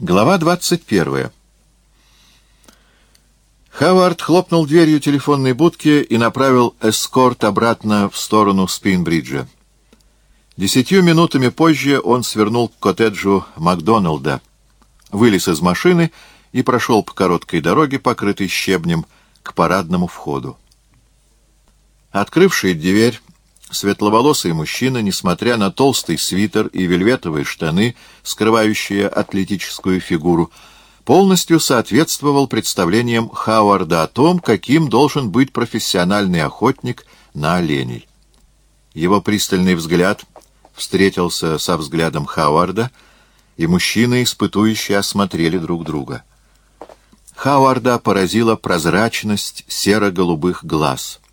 Глава 21. Хавард хлопнул дверью телефонной будки и направил эскорт обратно в сторону Спинбриджа. Десятью минутами позже он свернул к коттеджу Макдоналда, вылез из машины и прошел по короткой дороге, покрытой щебнем, к парадному входу. Открывший дверь, Светловолосый мужчина, несмотря на толстый свитер и вельветовые штаны, скрывающие атлетическую фигуру, полностью соответствовал представлениям Хауарда о том, каким должен быть профессиональный охотник на оленей. Его пристальный взгляд встретился со взглядом Хауарда, и мужчины, испытующие, осмотрели друг друга. Хауарда поразила прозрачность серо-голубых глаз —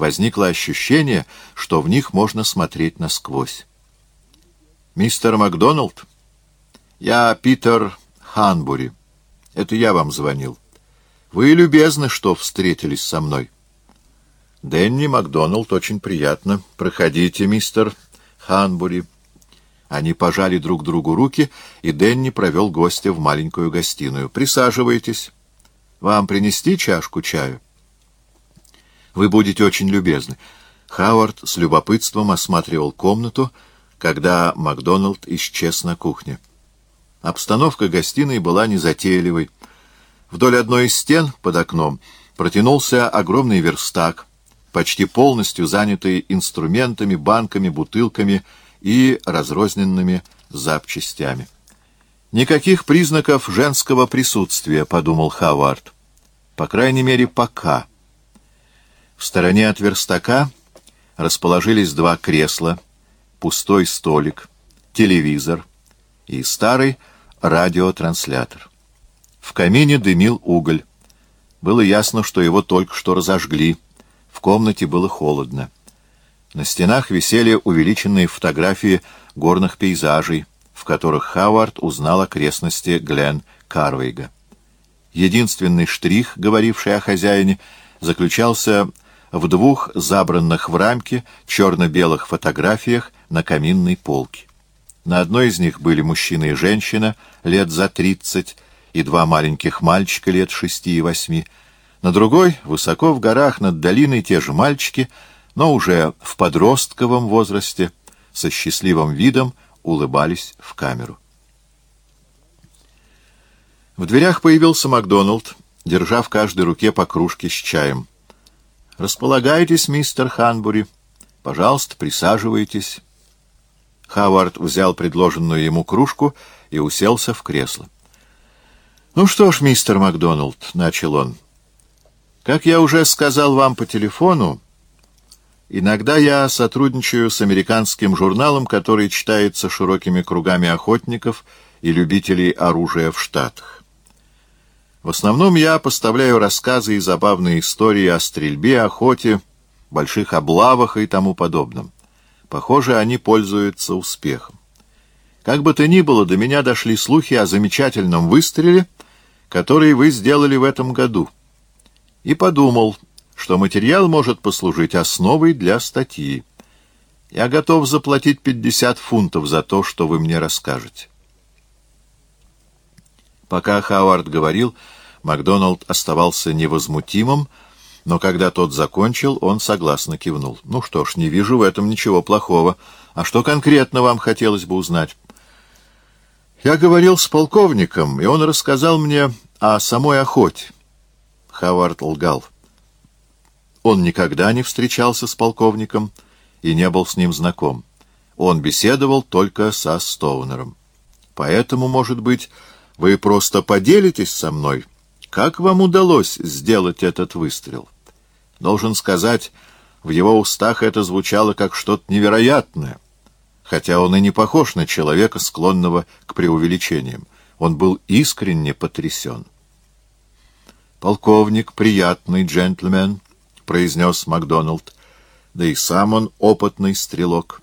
возникло ощущение, что в них можно смотреть насквозь. «Мистер Макдоналд? Я Питер Ханбури. Это я вам звонил. Вы любезны, что встретились со мной». «Дэнни Макдоналд, очень приятно. Проходите, мистер Ханбури». Они пожали друг другу руки, и Дэнни провел гостя в маленькую гостиную. «Присаживайтесь. Вам принести чашку чаю?» Вы будете очень любезны. Хауард с любопытством осматривал комнату, когда Макдоналд исчез на кухне. Обстановка гостиной была незатейливой. Вдоль одной из стен под окном протянулся огромный верстак, почти полностью занятый инструментами, банками, бутылками и разрозненными запчастями. «Никаких признаков женского присутствия», — подумал Хавард. «По крайней мере, пока». В стороне от верстака расположились два кресла, пустой столик, телевизор и старый радиотранслятор. В камине дымил уголь. Было ясно, что его только что разожгли. В комнате было холодно. На стенах висели увеличенные фотографии горных пейзажей, в которых Хавард узнал окрестности Глен Карвейга. Единственный штрих, говоривший о хозяине, заключался в двух забранных в рамки черно-белых фотографиях на каминной полке. На одной из них были мужчина и женщина лет за тридцать и два маленьких мальчика лет шести и восьми. На другой, высоко в горах над долиной, те же мальчики, но уже в подростковом возрасте, со счастливым видом улыбались в камеру. В дверях появился Макдоналд, держа в каждой руке по кружке с чаем. «Располагайтесь, мистер Ханбури. Пожалуйста, присаживайтесь». Хавард взял предложенную ему кружку и уселся в кресло. «Ну что ж, мистер Макдоналд», — начал он, — «как я уже сказал вам по телефону, иногда я сотрудничаю с американским журналом, который читается широкими кругами охотников и любителей оружия в Штатах. В основном я поставляю рассказы и забавные истории о стрельбе, охоте, больших облавах и тому подобном. Похоже, они пользуются успехом. Как бы то ни было, до меня дошли слухи о замечательном выстреле, который вы сделали в этом году. И подумал, что материал может послужить основой для статьи. Я готов заплатить 50 фунтов за то, что вы мне расскажете. Пока Хауард говорил, Макдоналд оставался невозмутимым, но когда тот закончил, он согласно кивнул. «Ну что ж, не вижу в этом ничего плохого. А что конкретно вам хотелось бы узнать?» «Я говорил с полковником, и он рассказал мне о самой охоте». Хавард лгал. Он никогда не встречался с полковником и не был с ним знаком. Он беседовал только со Стоунером. Поэтому, может быть, вы просто поделитесь со мной, как вам удалось сделать этот выстрел? Должен сказать, в его устах это звучало как что-то невероятное, хотя он и не похож на человека, склонного к преувеличениям. Он был искренне потрясен. «Полковник — приятный джентльмен», — произнес Макдоналд, да и сам он опытный стрелок.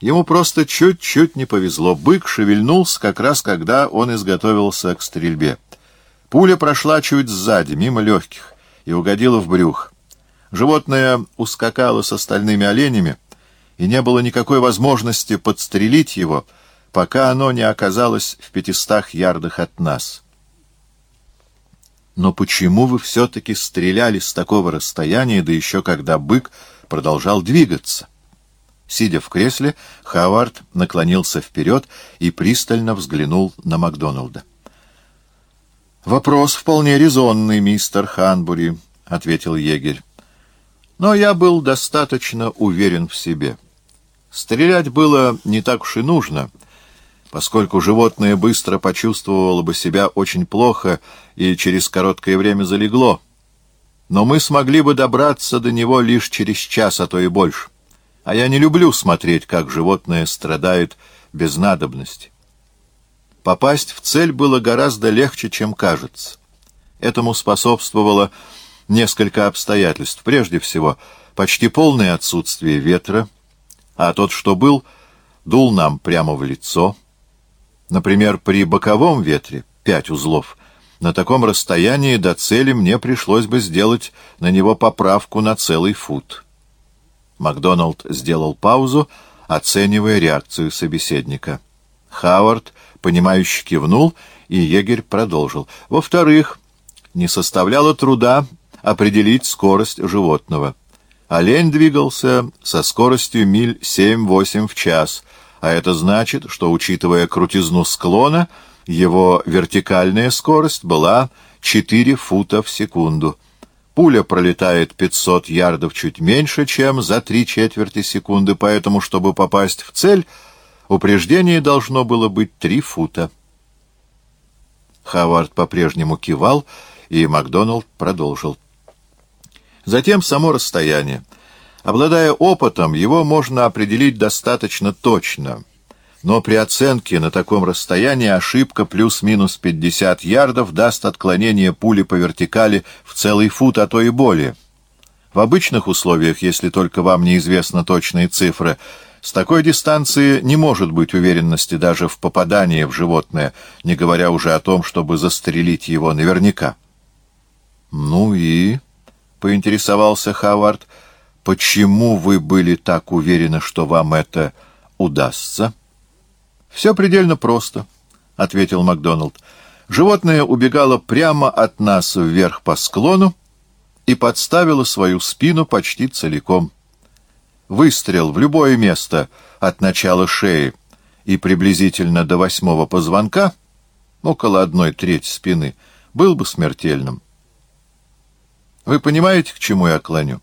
Ему просто чуть-чуть не повезло. Бык шевельнулся как раз, когда он изготовился к стрельбе. Пуля прошла чуть сзади, мимо легких, и угодила в брюх. Животное ускакало с остальными оленями, и не было никакой возможности подстрелить его, пока оно не оказалось в пятистах ярдах от нас. Но почему вы все-таки стреляли с такого расстояния, да еще когда бык продолжал двигаться? Сидя в кресле, Хавард наклонился вперед и пристально взглянул на Макдоналда. «Вопрос вполне резонный, мистер Ханбури», — ответил егерь. «Но я был достаточно уверен в себе. Стрелять было не так уж и нужно, поскольку животное быстро почувствовало бы себя очень плохо и через короткое время залегло. Но мы смогли бы добраться до него лишь через час, а то и больше. А я не люблю смотреть, как животное страдает без надобности. Попасть в цель было гораздо легче, чем кажется. Этому способствовало несколько обстоятельств. Прежде всего, почти полное отсутствие ветра, а тот, что был, дул нам прямо в лицо. Например, при боковом ветре — пять узлов. На таком расстоянии до цели мне пришлось бы сделать на него поправку на целый фут. Макдоналд сделал паузу, оценивая реакцию собеседника. Хауард, понимающе кивнул, и егерь продолжил. Во-вторых, не составляло труда определить скорость животного. Олень двигался со скоростью миль 7-8 в час, а это значит, что, учитывая крутизну склона, его вертикальная скорость была 4 фута в секунду. Пуля пролетает 500 ярдов чуть меньше, чем за три четверти секунды, поэтому, чтобы попасть в цель, упреждение должно было быть 3 фута. Хавард по-прежнему кивал, и Макдоналд продолжил. Затем само расстояние. Обладая опытом, его можно определить достаточно точно — но при оценке на таком расстоянии ошибка плюс-минус 50 ярдов даст отклонение пули по вертикали в целый фут, а то и более. В обычных условиях, если только вам неизвестны точные цифры, с такой дистанции не может быть уверенности даже в попадании в животное, не говоря уже о том, чтобы застрелить его наверняка. «Ну и...» — поинтересовался Хавард. «Почему вы были так уверены, что вам это удастся?» «Все предельно просто», — ответил Макдоналд. «Животное убегало прямо от нас вверх по склону и подставило свою спину почти целиком. Выстрел в любое место от начала шеи и приблизительно до восьмого позвонка, около одной трети спины, был бы смертельным. Вы понимаете, к чему я клоню?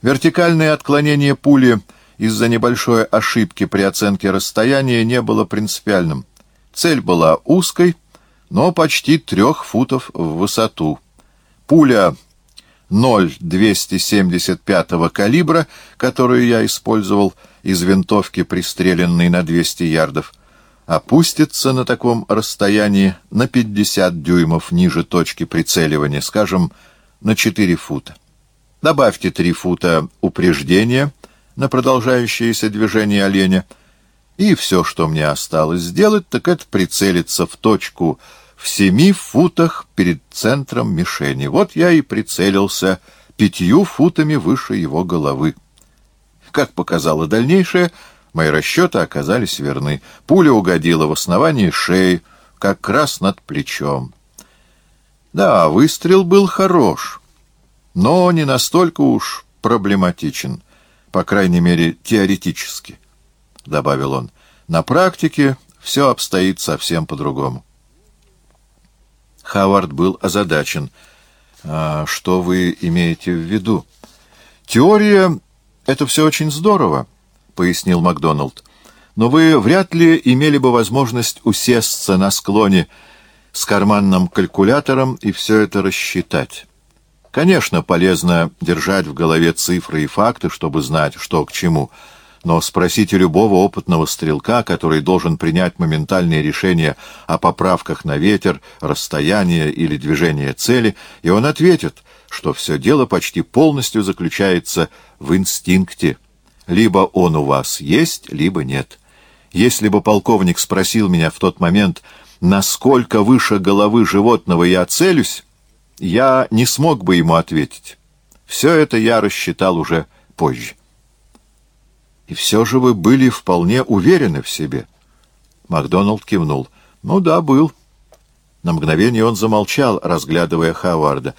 Вертикальное отклонение пули — из-за небольшой ошибки при оценке расстояния не было принципиальным. Цель была узкой, но почти трех футов в высоту. Пуля 0,275 калибра, которую я использовал из винтовки, пристреленной на 200 ярдов, опустится на таком расстоянии на 50 дюймов ниже точки прицеливания, скажем, на 4 фута. Добавьте 3 фута упреждения — на продолжающееся движение оленя, и все, что мне осталось сделать, так это прицелиться в точку в семи футах перед центром мишени. Вот я и прицелился пятью футами выше его головы. Как показало дальнейшее, мои расчеты оказались верны. Пуля угодила в основание шеи, как раз над плечом. Да, выстрел был хорош, но не настолько уж проблематичен по крайней мере, теоретически, — добавил он. На практике все обстоит совсем по-другому. Хавард был озадачен. А что вы имеете в виду? Теория — это все очень здорово, — пояснил Макдоналд. Но вы вряд ли имели бы возможность усесться на склоне с карманным калькулятором и все это рассчитать. Конечно, полезно держать в голове цифры и факты, чтобы знать, что к чему, но спросите любого опытного стрелка, который должен принять моментальные решения о поправках на ветер, расстояние или движение цели, и он ответит, что все дело почти полностью заключается в инстинкте. Либо он у вас есть, либо нет. Если бы полковник спросил меня в тот момент, насколько выше головы животного я целюсь, я не смог бы ему ответить. Все это я рассчитал уже позже. И все же вы были вполне уверены в себе. Макдоналд кивнул. «Ну да, был». На мгновение он замолчал, разглядывая Хаварда.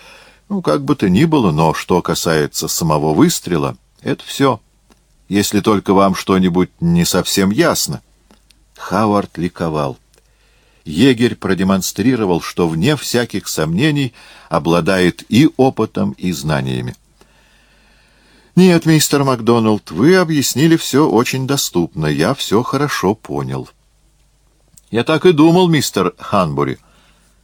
«Ну, как бы то ни было, но что касается самого выстрела, это все. Если только вам что-нибудь не совсем ясно». Хавард ликовал. Егерь продемонстрировал, что вне всяких сомнений обладает и опытом, и знаниями. «Нет, мистер Макдоналд, вы объяснили все очень доступно, я все хорошо понял». «Я так и думал, мистер Ханбури».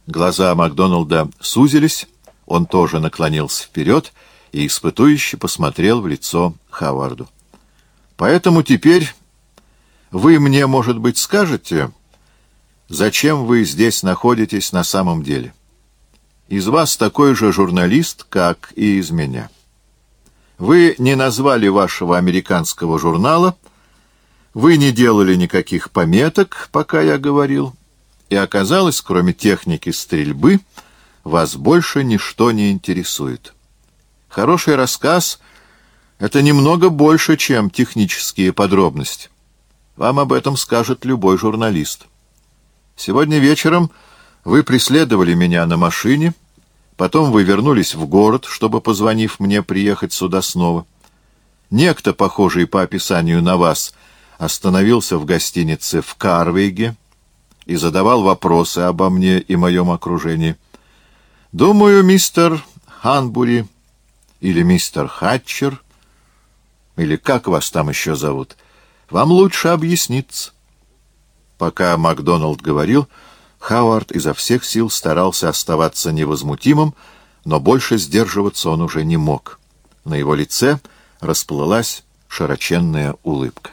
Глаза Макдоналда сузились, он тоже наклонился вперед и испытующе посмотрел в лицо Хаварду. «Поэтому теперь вы мне, может быть, скажете, зачем вы здесь находитесь на самом деле? Из вас такой же журналист, как и из меня». Вы не назвали вашего американского журнала, вы не делали никаких пометок, пока я говорил, и оказалось, кроме техники стрельбы, вас больше ничто не интересует. Хороший рассказ — это немного больше, чем технические подробности. Вам об этом скажет любой журналист. Сегодня вечером вы преследовали меня на машине — Потом вы вернулись в город, чтобы, позвонив мне, приехать сюда снова. Некто, похожий по описанию на вас, остановился в гостинице в Карвейге и задавал вопросы обо мне и моем окружении. Думаю, мистер Ханбури или мистер Хатчер, или как вас там еще зовут, вам лучше объясниться. Пока Макдоналд говорил, Хауард изо всех сил старался оставаться невозмутимым, но больше сдерживаться он уже не мог. На его лице расплылась широченная улыбка.